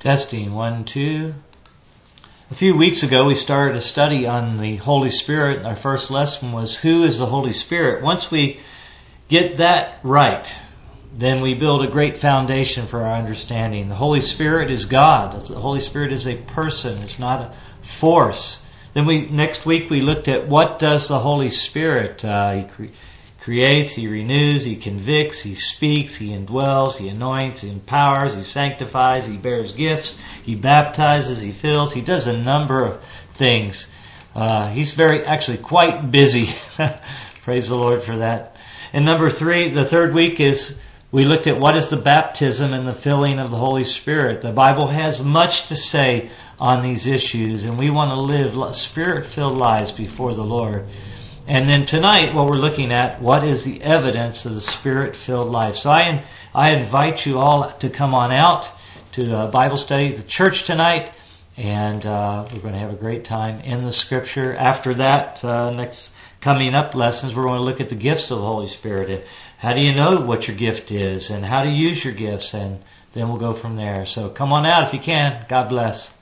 Testing one, two. A few weeks ago, we started a study on the Holy Spirit. Our first lesson was Who is the Holy Spirit? Once we get that right, then we build a great foundation for our understanding. The Holy Spirit is God. The Holy Spirit is a person. It's not a force. Then we next week we looked at what does the Holy Spirit. Uh, creates, He renews, He convicts, He speaks, He indwells, He anoints, He empowers, He sanctifies, He bears gifts, He baptizes, He fills, He does a number of things. Uh, he's very, actually quite busy. Praise the Lord for that. And number three, the third week is we looked at what is the baptism and the filling of the Holy Spirit. The Bible has much to say on these issues and we want to live spirit-filled lives before the Lord. And then tonight, what we're looking at, what is the evidence of the Spirit-filled life? So I, I invite you all to come on out to Bible study, the church tonight, and uh, we're going to have a great time in the Scripture. After that, uh, next coming up lessons, we're going to look at the gifts of the Holy Spirit. And how do you know what your gift is, and how to use your gifts, and then we'll go from there. So come on out if you can. God bless.